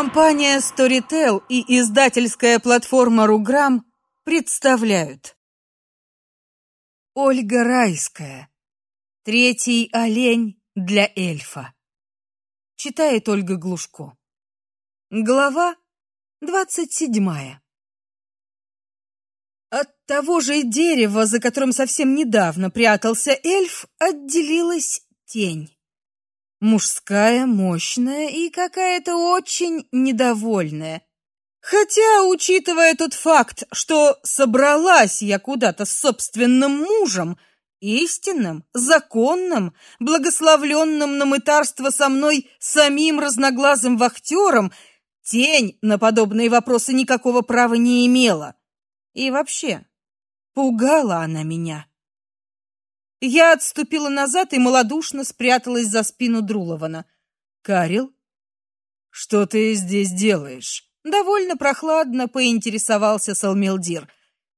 Компания Storytel и издательская платформа Руграм представляют Ольга Райская. Третий олень для эльфа. Читает Ольга Глушко. Глава двадцать седьмая. От того же дерева, за которым совсем недавно прятался эльф, отделилась тень. Мужская, мощная и какая-то очень недовольная. Хотя, учитывая тот факт, что собралась я куда-то с собственным мужем, истинным, законным, благословленным на мытарство со мной самим разноглазым вахтером, тень на подобные вопросы никакого права не имела. И вообще, пугала она меня. Я отступила назад и малодушно спряталась за спину Друлована. Карил, что ты здесь делаешь? Довольно прохладно поинтересовался Салмелдир.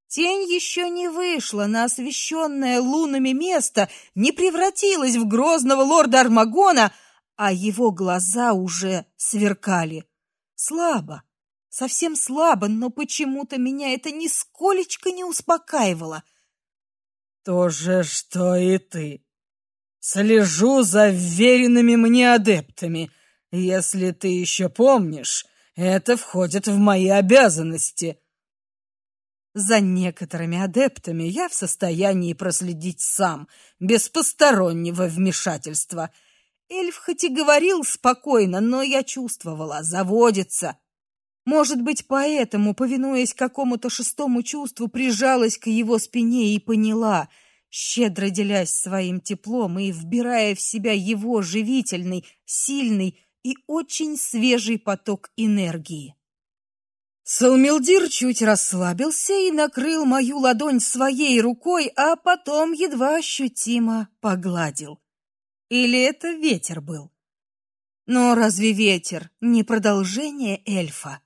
Тень еще не вышла на освещенное лунами место, не превратилась в грозного лорда Армагона, а его глаза уже сверкали. Слабо, совсем слабо, но почему-то меня это нисколечко не успокаивало. То же, что и ты. Слежу за веренными мне адептами. Если ты еще помнишь, это входит в мои обязанности. За некоторыми адептами я в состоянии проследить сам, без постороннего вмешательства. Эльф хоть и говорил спокойно, но я чувствовала, заводится. Может быть, поэтому, повинуясь какому-то шестому чувству, прижалась к его спине и поняла, щедро делясь своим теплом и вбирая в себя его живительный, сильный и очень свежий поток энергии. Салмилдир чуть расслабился и накрыл мою ладонь своей рукой, а потом едва ощутимо погладил. Или это ветер был? Но разве ветер не продолжение эльфа?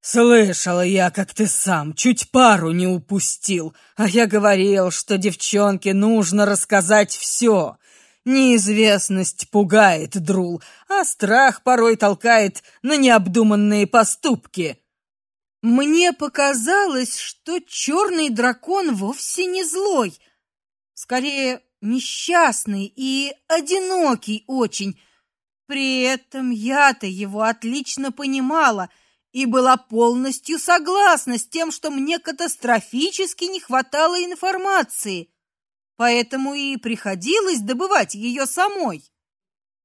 Слышала я, как ты сам чуть пару не упустил, а я говорил, что девчонке нужно рассказать все. Неизвестность пугает, Друл, а страх порой толкает на необдуманные поступки. Мне показалось, что черный дракон вовсе не злой, скорее несчастный и одинокий очень. При этом я-то его отлично понимала — и была полностью согласна с тем, что мне катастрофически не хватало информации, поэтому и приходилось добывать ее самой.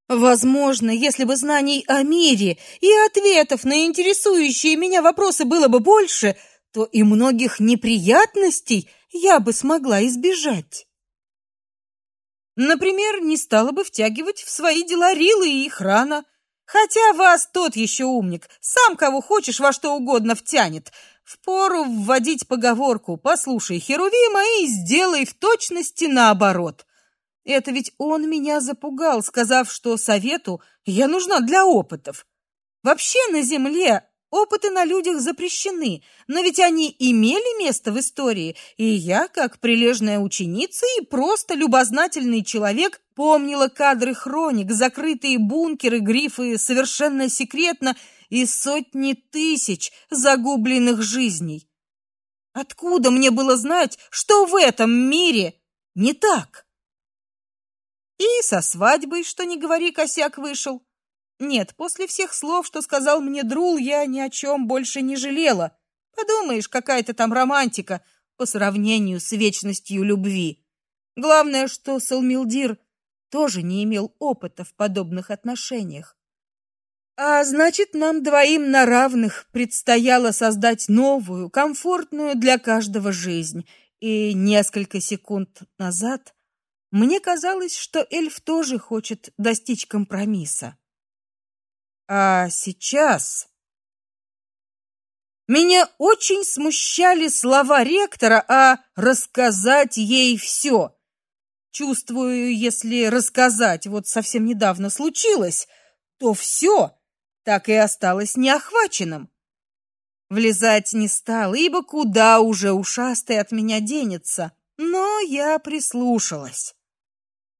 Возможно, если бы знаний о мире и ответов на интересующие меня вопросы было бы больше, то и многих неприятностей я бы смогла избежать. Например, не стала бы втягивать в свои дела Рилы и их рана, Хотя вас тот еще умник, сам кого хочешь во что угодно втянет. Впору вводить поговорку «послушай Херувима и сделай в точности наоборот». Это ведь он меня запугал, сказав, что совету я нужна для опытов. Вообще на земле Опыты на людях запрещены, но ведь они имели место в истории, и я, как прилежная ученица и просто любознательный человек, помнила кадры хроник, закрытые бункеры, грифы совершенно секретно и сотни тысяч загубленных жизней. Откуда мне было знать, что в этом мире не так? И со свадьбой, что не говори, косяк вышел. Нет, после всех слов, что сказал мне Друл, я ни о чем больше не жалела. Подумаешь, какая-то там романтика по сравнению с вечностью любви. Главное, что Салмилдир тоже не имел опыта в подобных отношениях. А значит, нам двоим на равных предстояло создать новую, комфортную для каждого жизнь. И несколько секунд назад мне казалось, что эльф тоже хочет достичь компромисса. А сейчас меня очень смущали слова ректора о рассказать ей все. Чувствую, если рассказать вот совсем недавно случилось, то все так и осталось неохваченным. Влезать не стал, ибо куда уже ушастый от меня денется. Но я прислушалась.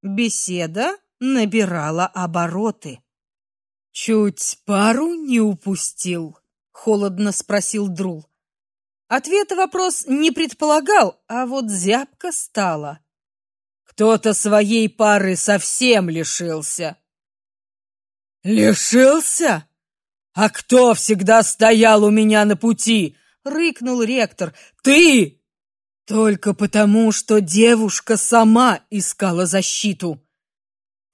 Беседа набирала обороты. Чуть пару не упустил, холодно спросил Друл. Ответа вопрос не предполагал, а вот зябко стало. Кто-то своей пары совсем лишился. Лишился? А кто всегда стоял у меня на пути? рыкнул ректор. Ты! Только потому, что девушка сама искала защиту.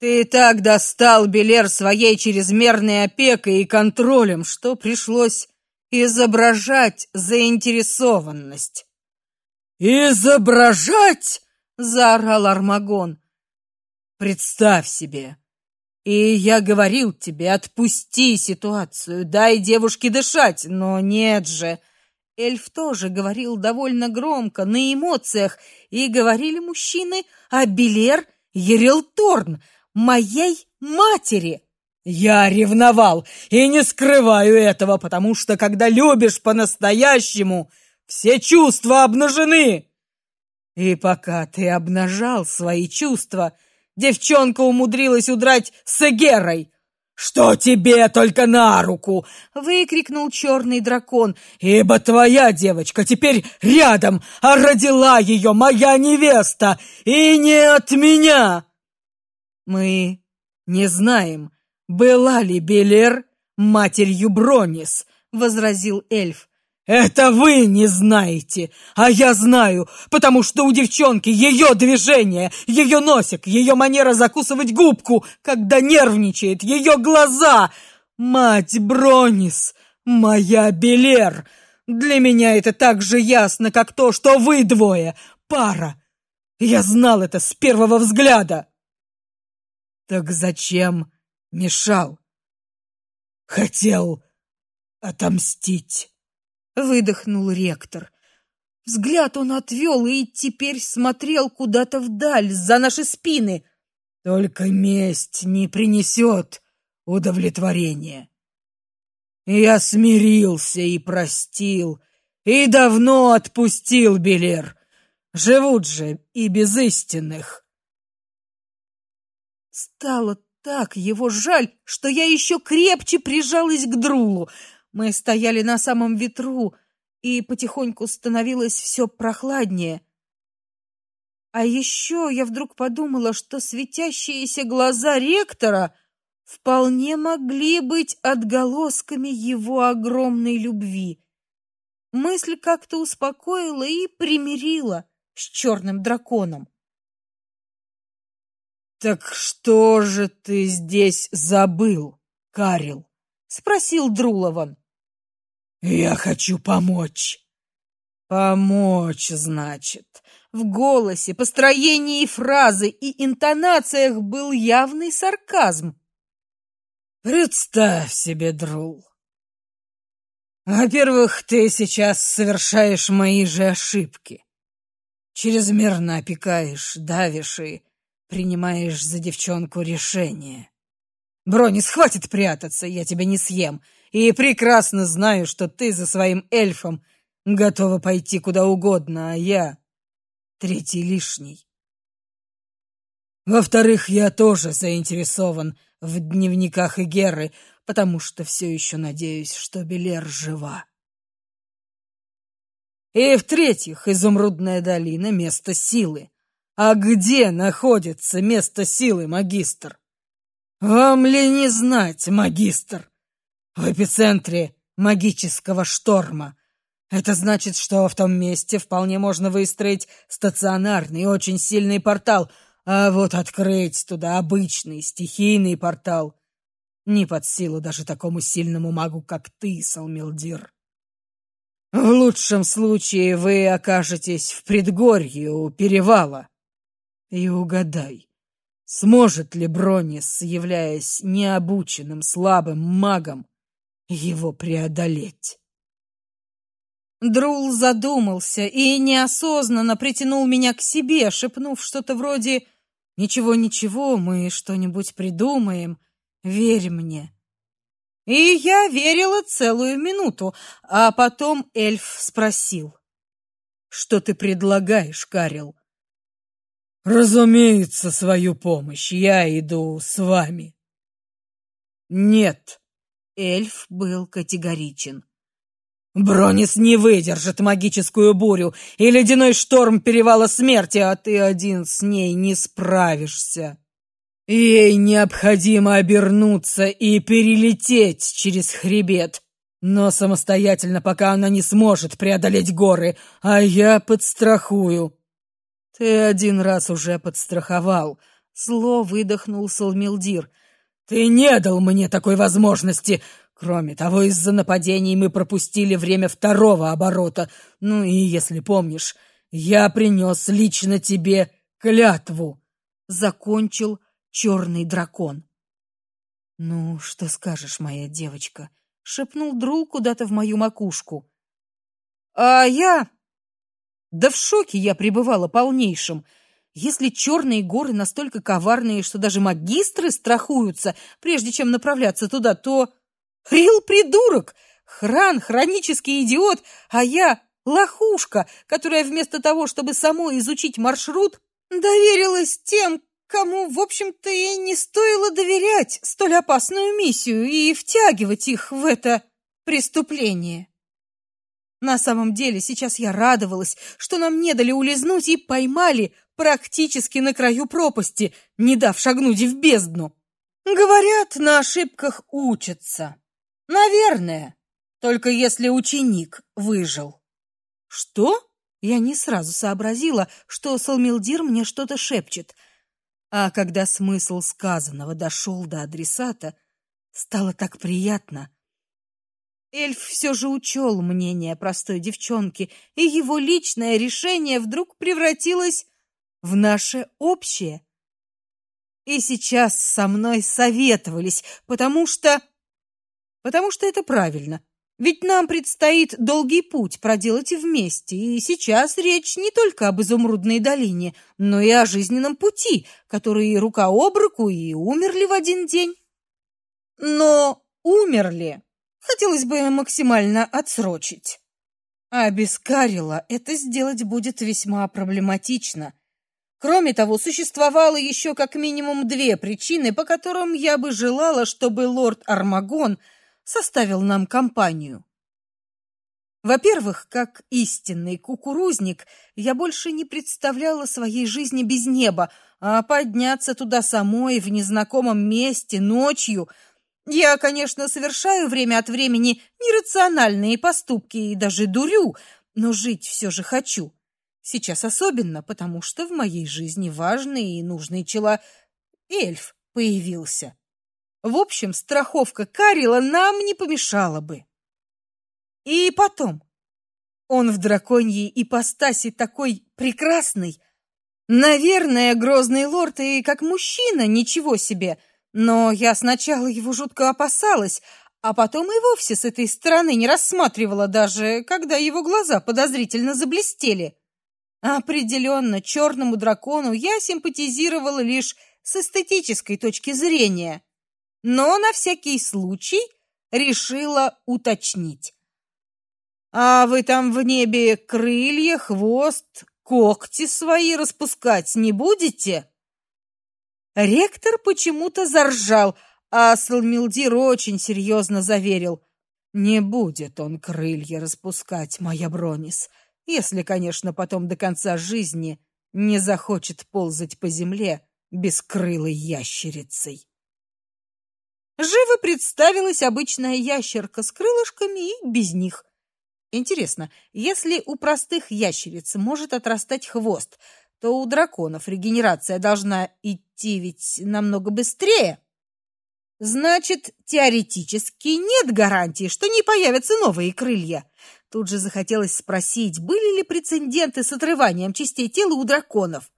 Ты так достал Белер своей чрезмерной опекой и контролем, что пришлось изображать заинтересованность. Изображать? заорал Армагон. Представь себе. И я говорил тебе, отпусти ситуацию, дай девушке дышать, но нет же. Эльф тоже говорил довольно громко, на эмоциях, и говорили мужчины о Белер Ерелторн, моей матери. Я ревновал и не скрываю этого, потому что когда любишь по-настоящему, все чувства обнажены. И пока ты обнажал свои чувства, девчонка умудрилась удрать с Эгерой. «Что тебе только на руку!» — выкрикнул черный дракон. «Ибо твоя девочка теперь рядом, а родила ее моя невеста, и не от меня!» Мы не знаем, была ли Белер матерью Бронис, возразил эльф. Это вы не знаете, а я знаю, потому что у девчонки ее движение, ее носик, ее манера закусывать губку, когда нервничает, ее глаза. Мать Бронис, моя Белер. Для меня это так же ясно, как то, что вы двое пара. Я знал это с первого взгляда. Так зачем мешал? Хотел отомстить. Выдохнул ректор. Взгляд он отвел и теперь смотрел куда-то вдаль, за наши спины. Только месть не принесет удовлетворения. Я смирился и простил, и давно отпустил Белер. Живут же и без истинных. Стало так его жаль, что я еще крепче прижалась к Друлу. Мы стояли на самом ветру, и потихоньку становилось все прохладнее. А еще я вдруг подумала, что светящиеся глаза ректора вполне могли быть отголосками его огромной любви. Мысль как-то успокоила и примирила с черным драконом. Так что же ты здесь забыл, Карил? спросил Друлован. Я хочу помочь. Помочь, значит. В голосе, построении фразы и интонациях был явный сарказм. Представь себе, Друл. Во-первых, ты сейчас совершаешь мои же ошибки. Чрезмерно опекаешь, давишь и принимаешь за девчонку решение. Бронис, хватит прятаться, я тебя не съем. И прекрасно знаю, что ты за своим эльфом готова пойти куда угодно, а я третий лишний. Во-вторых, я тоже заинтересован в дневниках Игеры, потому что все еще надеюсь, что Белер жива. И в-третьих, изумрудная долина — место силы. А где находится место силы, магистр? Вам ли не знать, магистр? В эпицентре магического шторма. Это значит, что в том месте вполне можно выстроить стационарный, очень сильный портал, а вот открыть туда обычный стихийный портал не под силу даже такому сильному магу, как ты, Салмилдир. В лучшем случае вы окажетесь в предгорье у перевала, и угадай, сможет ли Бронис, являясь необученным слабым магом, его преодолеть? Друл задумался и неосознанно притянул меня к себе, шепнув что-то вроде «Ничего, ничего, мы что-нибудь придумаем, верь мне». И я верила целую минуту, а потом эльф спросил. «Что ты предлагаешь, Карел?» Разумеется, свою помощь. Я иду с вами. Нет, Эльф был категоричен. Бронис не выдержит магическую бурю и ледяной шторм перевала смерти, а ты один с ней не справишься. Ей необходимо обернуться и перелететь через хребет, но самостоятельно, пока она не сможет преодолеть горы, а я подстрахую. Ты один раз уже подстраховал. Зло выдохнул Салмилдир. Ты не дал мне такой возможности. Кроме того, из-за нападений мы пропустили время второго оборота. Ну и, если помнишь, я принес лично тебе клятву. Закончил черный дракон. «Ну, что скажешь, моя девочка?» — шепнул Друл куда-то в мою макушку. «А я...» Да в шоке я пребывала полнейшим. Если черные горы настолько коварные, что даже магистры страхуются, прежде чем направляться туда, то... Рил придурок! Хран — хронический идиот, а я — лохушка, которая вместо того, чтобы самой изучить маршрут, доверилась тем, кому, в общем-то, и не стоило доверять столь опасную миссию и втягивать их в это преступление. На самом деле, сейчас я радовалась, что нам не дали улизнуть и поймали практически на краю пропасти, не дав шагнуть в бездну. Говорят, на ошибках учатся. Наверное, только если ученик выжил. Что? Я не сразу сообразила, что Салмилдир мне что-то шепчет — а когда смысл сказанного дошел до адресата, стало так приятно. Эльф все же учел мнение простой девчонки, и его личное решение вдруг превратилось в наше общее. И сейчас со мной советовались, потому что потому что это правильно. Ведь нам предстоит долгий путь проделать вместе, и сейчас речь не только об изумрудной долине, но и о жизненном пути, которые рука об руку и умерли в один день. Но умерли хотелось бы максимально отсрочить. А без Карила это сделать будет весьма проблематично. Кроме того, существовало еще как минимум две причины, по которым я бы желала, чтобы лорд Армагон – составил нам компанию. Во-первых, как истинный кукурузник, я больше не представляла своей жизни без неба, а подняться туда самой в незнакомом месте ночью я, конечно, совершаю время от времени нерациональные поступки и даже дурю, но жить все же хочу. Сейчас особенно, потому что в моей жизни важный и нужный чела эльф появился. В общем, страховка Карила нам не помешала бы. И потом, он в драконьей ипостаси такой прекрасный. Наверное, грозный лорд и как мужчина ничего себе, но я сначала его жутко опасалась, а потом и вовсе с этой стороны не рассматривала даже, когда его глаза подозрительно заблестели. Определенно, черному дракону я симпатизировала лишь с эстетической точки зрения но на всякий случай решила уточнить. А вы там в небе крылья, хвост, когти свои распускать не будете? Ректор почему-то заржал, а Салмилдир очень серьезно заверил: "Не будет он крылья распускать, моя Бронис, если, конечно, потом до конца жизни не захочет ползать по земле бескрылой ящерицей". Живо представилась обычная ящерка с крылышками и без них. Интересно, если у простых ящериц может отрастать хвост, то у драконов регенерация должна идти ведь намного быстрее. Значит, теоретически нет гарантии, что не появятся новые крылья. Тут же захотелось спросить, были ли прецеденты с отрыванием частей тела у драконов.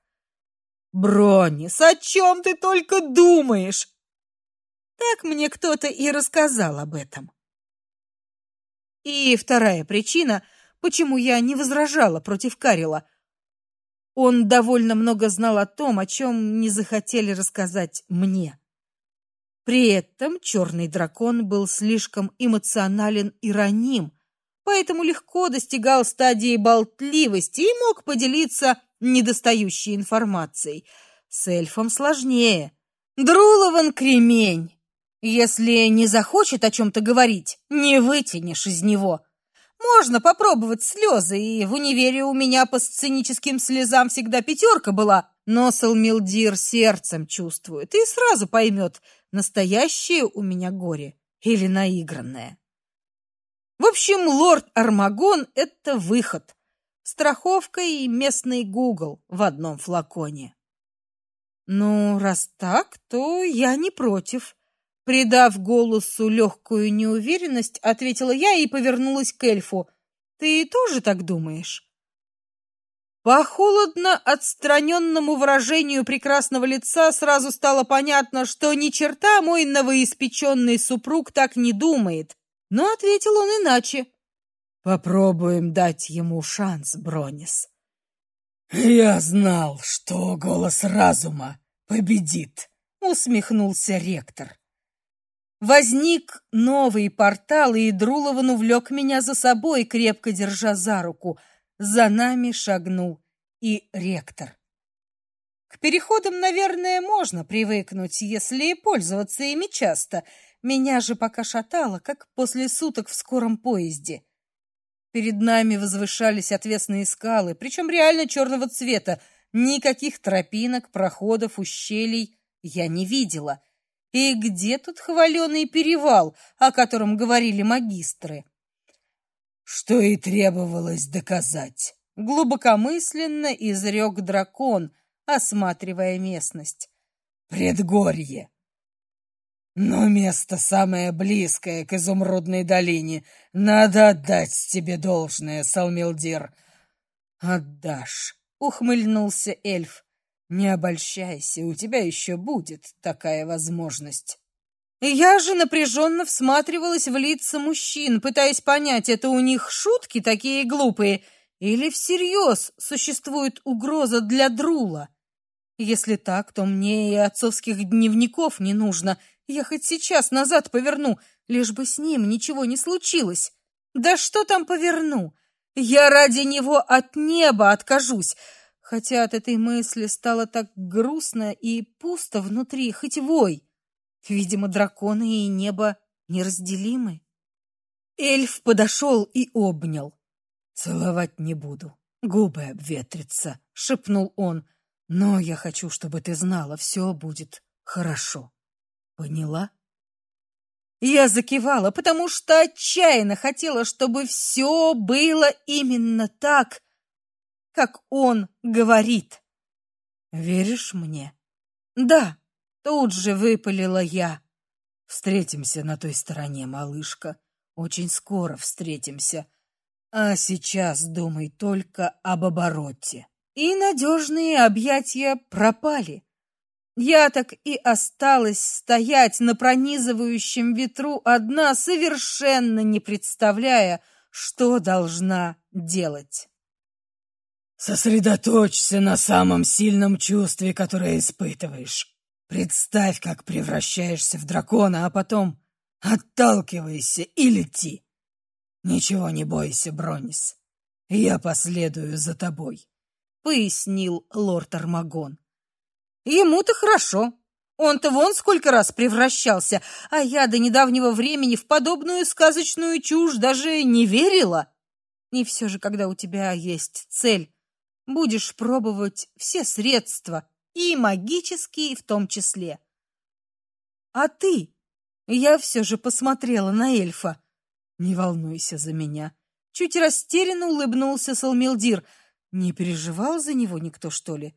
Бронис, о чем ты только думаешь? Так мне кто-то и рассказал об этом. И вторая причина, почему я не возражала против Карила. Он довольно много знал о том, о чем не захотели рассказать мне. При этом черный дракон был слишком эмоционален и раним, поэтому легко достигал стадии болтливости и мог поделиться недостающей информацией. С эльфом сложнее. Друлован кремень. Если не захочет о чем то говорить, не вытянешь из него. Можно попробовать слезы, и в универе у меня по сценическим слезам всегда пятерка была, но Салмилдир сердцем чувствует и сразу поймет, настоящее у меня горе или наигранное. В общем, лорд Армагон — это выход. Страховка и местный Google в одном флаконе. Ну, раз так, то я не против. Придав голосу легкую неуверенность, ответила я и повернулась к эльфу. Ты тоже так думаешь? По холодно отстраненному выражению прекрасного лица сразу стало понятно, что ни черта мой новоиспеченный супруг так не думает. Но ответил он иначе. Попробуем дать ему шанс, Бронис. Я знал, что голос разума победит, усмехнулся ректор. Возник новый портал, и Друлован увлек меня за собой, крепко держа за руку. За нами шагнул и ректор. К переходам, наверное, можно привыкнуть, если пользоваться ими часто — меня же пока шатало, как после суток в скором поезде. Перед нами возвышались отвесные скалы, причем реально черного цвета. Никаких тропинок, проходов, ущелий я не видела. И где тут хваленый перевал, о котором говорили магистры? Что и требовалось доказать. Глубокомысленно изрек дракон, осматривая местность. Предгорье. Но место самое близкое к изумрудной долине. Надо отдать тебе должное, Салмилдир. Отдашь, ухмыльнулся эльф. Не обольщайся, у тебя еще будет такая возможность. Я же напряженно всматривалась в лица мужчин, пытаясь понять, это у них шутки такие глупые или всерьез существует угроза для Друла. Если так, то мне и отцовских дневников не нужно — я хоть сейчас назад поверну, лишь бы с ним ничего не случилось. Да что там поверну? Я ради него от неба откажусь. Хотя от этой мысли стало так грустно и пусто внутри, хоть вой. Видимо, драконы и небо неразделимы. Эльф подошел и обнял. Целовать не буду, губы обветрятся, шепнул он. Но я хочу, чтобы ты знала, все будет хорошо. Поняла? Я закивала, потому что отчаянно хотела, чтобы все было именно так, как он говорит. Веришь мне? Да, тут же выпалила я. Встретимся на той стороне, малышка. Очень скоро встретимся. А сейчас думай только об обороте. И надежные объятия пропали. Я так и осталась стоять на пронизывающем ветру одна, совершенно не представляя, что должна делать. Сосредоточься на самом сильном чувстве, которое испытываешь. Представь, как превращаешься в дракона, а потом отталкивайся и лети. Ничего не бойся, Бронис. Я последую за тобой, пояснил лорд Армагон. Ему-то хорошо. Он-то вон сколько раз превращался, а я до недавнего времени в подобную сказочную чушь даже не верила. И все же, когда у тебя есть цель, будешь пробовать все средства, и магические в том числе. А ты? Я все же посмотрела на эльфа. Не волнуйся за меня. Чуть растерянно улыбнулся Салмилдир. Не переживал за него никто, что ли?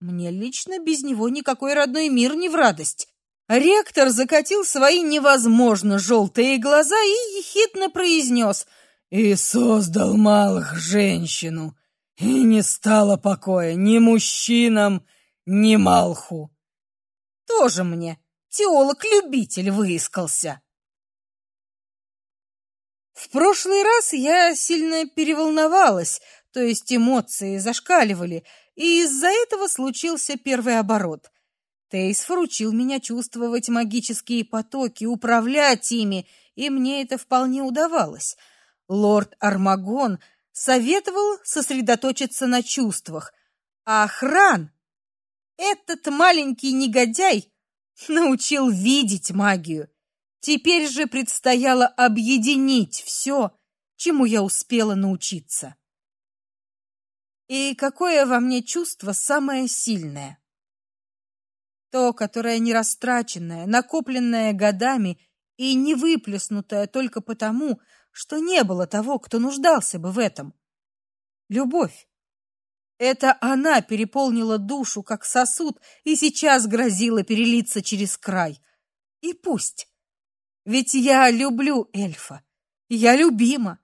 Мне лично без него никакой родной мир не в радость. Ректор закатил свои невозможно желтые глаза и ехидно произнес «И создал малых женщину, и не стало покоя ни мужчинам, ни Малху». Тоже мне теолог-любитель выискался. В прошлый раз я сильно переволновалась, то есть эмоции зашкаливали, и из-за этого случился первый оборот. Тейс поручил меня чувствовать магические потоки, управлять ими, и мне это вполне удавалось. Лорд Армагон советовал сосредоточиться на чувствах, а Хран, этот маленький негодяй, научил видеть магию. Теперь же предстояло объединить все, чему я успела научиться. И какое во мне чувство самое сильное? То, которое не растраченное, накопленное годами и не выплеснутое только потому, что не было того, кто нуждался бы в этом. Любовь. Это она переполнила душу, как сосуд, и сейчас грозила перелиться через край. И пусть. Ведь я люблю эльфа. Я любима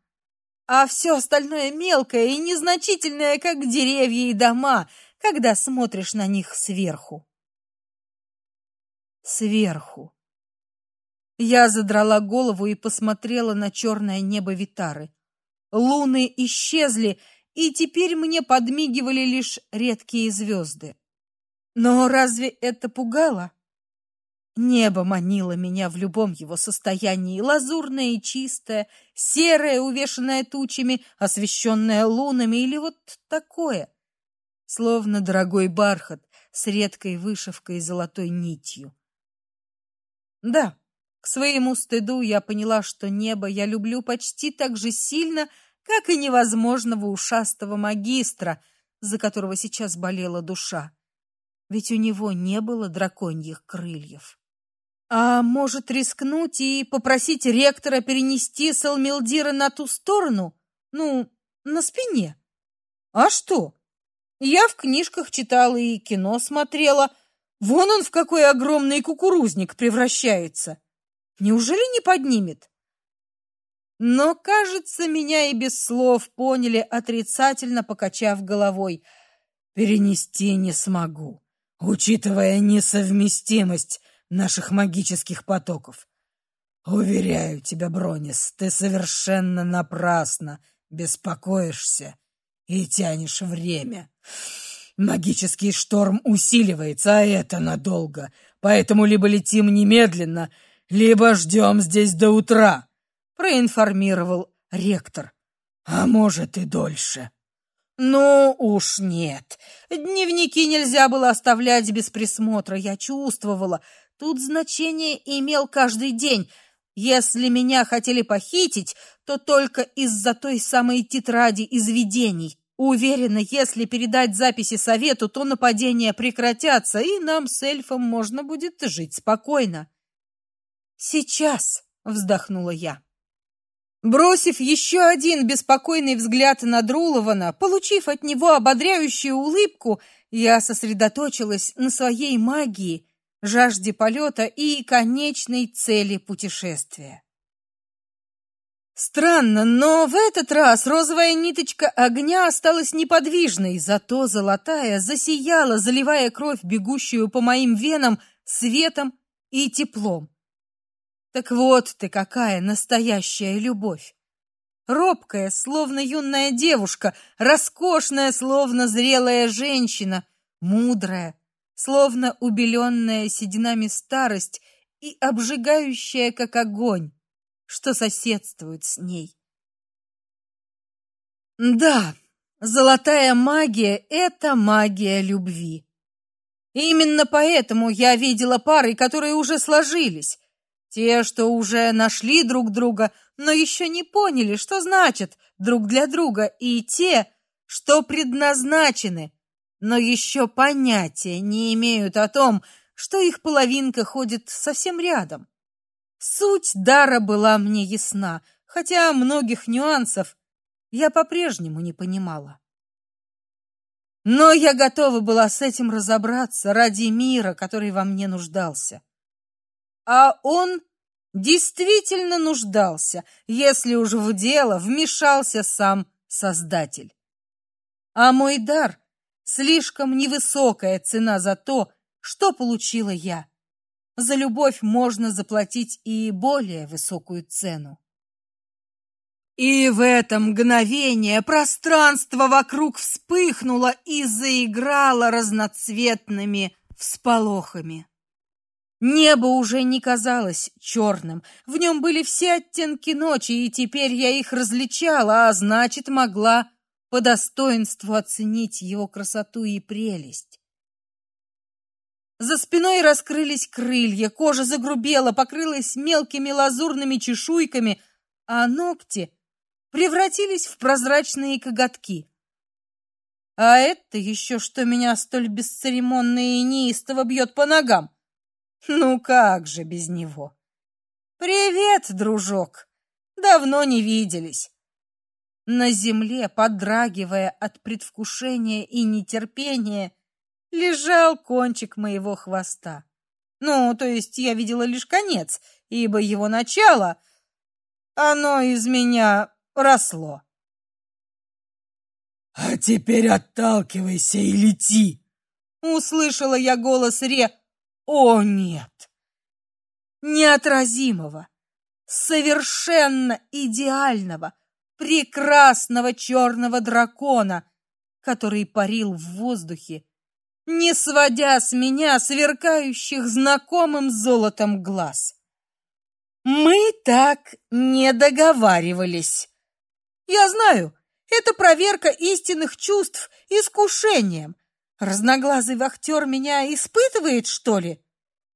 а все остальное мелкое и незначительное, как деревья и дома, когда смотришь на них сверху. Сверху. Я задрала голову и посмотрела на черное небо Витары. Луны исчезли, и теперь мне подмигивали лишь редкие звезды. Но разве это пугало? Небо манило меня в любом его состоянии, лазурное и чистое, серое, увешанное тучами, освещенное лунами или вот такое, словно дорогой бархат с редкой вышивкой и золотой нитью. Да, к своему стыду я поняла, что небо я люблю почти так же сильно, как и невозможного ушастого магистра, за которого сейчас болела душа. Ведь у него не было драконьих крыльев. А может рискнуть и попросить ректора перенести Салмилдира на ту сторону? Ну, на спине. А что? Я в книжках читала и кино смотрела. Вон он в какой огромный кукурузник превращается. Неужели не поднимет? Но, кажется, меня и без слов поняли, отрицательно покачав головой. Перенести не смогу, учитывая несовместимость наших магических потоков. Уверяю тебя, Бронис, ты совершенно напрасно беспокоишься и тянешь время. Магический шторм усиливается, а это надолго. Поэтому либо летим немедленно, либо ждем здесь до утра, проинформировал ректор. А может и дольше. Ну уж нет. Дневники нельзя было оставлять без присмотра. Я чувствовала, Тут значение имел каждый день. Если меня хотели похитить, то только из-за той самой тетради из видений. Уверена, если передать записи совету, то нападения прекратятся, и нам с эльфом можно будет жить спокойно. Сейчас, вздохнула я. Бросив еще один беспокойный взгляд на Друлована, получив от него ободряющую улыбку, я сосредоточилась на своей магии жажде полета и конечной цели путешествия. Странно, но в этот раз розовая ниточка огня осталась неподвижной, зато золотая засияла, заливая кровь, бегущую по моим венам, светом и теплом. Так вот ты какая настоящая любовь. Робкая, словно юная девушка, роскошная, словно зрелая женщина, мудрая, словно убеленная сединами старость и обжигающая, как огонь, что соседствует с ней. Да, золотая магия — это магия любви. именно поэтому я видела пары, которые уже сложились, те, что уже нашли друг друга, но еще не поняли, что значит друг для друга, и те, что предназначены но еще понятия не имеют о том, что их половинка ходит совсем рядом. Суть дара была мне ясна, хотя многих нюансов я по-прежнему не понимала. Но я готова была с этим разобраться ради мира, который во мне нуждался. А он действительно нуждался, если уж в дело вмешался сам Создатель. А мой дар Слишком невысокая цена за то, что получила я. За любовь можно заплатить и более высокую цену. И в это мгновение пространство вокруг вспыхнуло и заиграло разноцветными всполохами. Небо уже не казалось черным, в нем были все оттенки ночи, и теперь я их различала, а значит, могла по достоинству оценить его красоту и прелесть. За спиной раскрылись крылья, кожа загрубела, покрылась мелкими лазурными чешуйками, а ногти превратились в прозрачные коготки. А это еще что меня столь бесцеремонно и неистово бьет по ногам? Ну как же без него? Привет, дружок. Давно не виделись. На земле, подрагивая от предвкушения и нетерпения, лежал кончик моего хвоста. Ну, то есть я видела лишь конец, ибо его начало оно из меня росло. А теперь отталкивайся и лети. Услышала я голос Ре. О нет. Неотразимого, совершенно идеального, прекрасного черного дракона, который парил в воздухе не сводя с меня сверкающих знакомым золотом глаз. Мы так не договаривались. Я знаю, это проверка истинных чувств искушением. Разноглазый вахтер меня испытывает, что ли?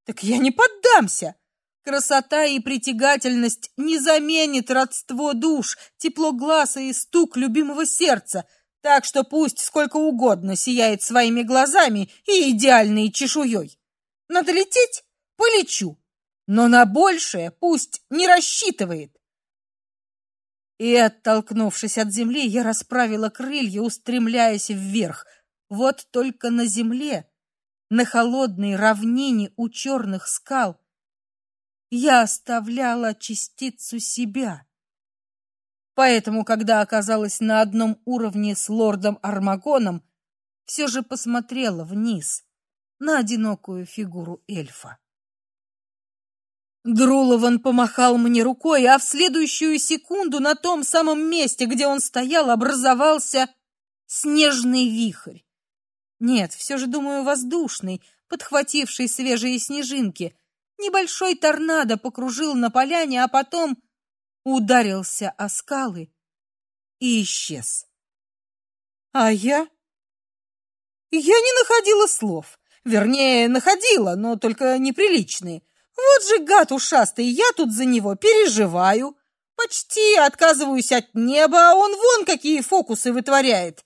Так я не поддамся. Красота и притягательность не заменит родство душ, тепло глаза и стук любимого сердца — так что пусть сколько угодно сияет своими глазами и идеальной чешуей. Надо лететь? Полечу. Но на большее пусть не рассчитывает. И, оттолкнувшись от земли, я расправила крылья, устремляясь вверх. Вот только на земле, на холодной равнине у черных скал, я оставляла частицу себя. Поэтому, когда оказалась на одном уровне с лордом Армагоном, все же посмотрела вниз на одинокую фигуру эльфа. Друлован помахал мне рукой, а в следующую секунду на том самом месте, где он стоял, образовался снежный вихрь. Нет, все же, думаю, воздушный, подхвативший свежие снежинки. Небольшой торнадо покружил на поляне, а потом ударился о скалы и исчез. А я я не находила слов. Вернее, находила, но только неприличные. Вот же гад ушастый, я тут за него переживаю. Почти отказываюсь от неба, а он вон какие фокусы вытворяет.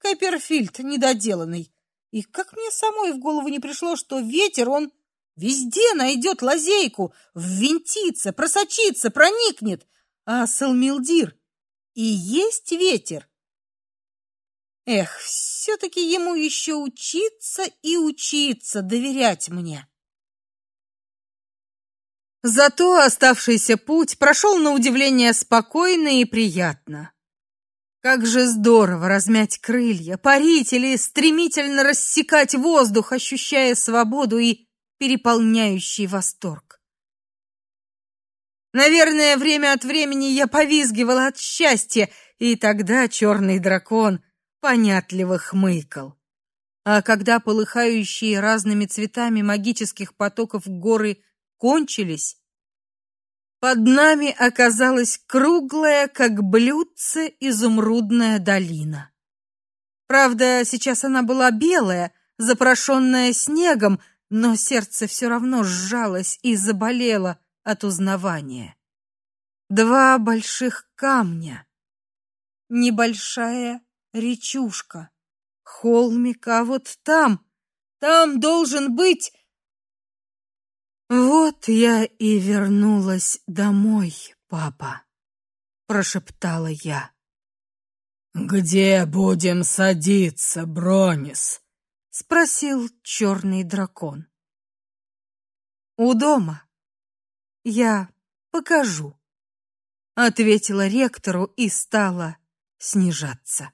Копперфильд недоделанный. И как мне самой в голову не пришло, что ветер, он везде найдет лазейку, ввинтится, просочится, проникнет а Салмилдир и есть ветер. Эх, все-таки ему еще учиться и учиться доверять мне. Зато оставшийся путь прошел на удивление спокойно и приятно. Как же здорово размять крылья, парить или стремительно рассекать воздух, ощущая свободу и переполняющий восторг. Наверное, время от времени я повизгивала от счастья, и тогда черный дракон понятливо хмыкал. А когда полыхающие разными цветами магических потоков горы кончились, под нами оказалась круглая, как блюдце, изумрудная долина. Правда, сейчас она была белая, запорошенная снегом, но сердце все равно сжалось и заболело от узнавания. Два больших камня, небольшая речушка, холмик, а вот там, там должен быть... Вот я и вернулась домой, папа, прошептала я. Где будем садиться, Бронис? спросил черный дракон. У дома. Я покажу, ответила ректору и стала снижаться.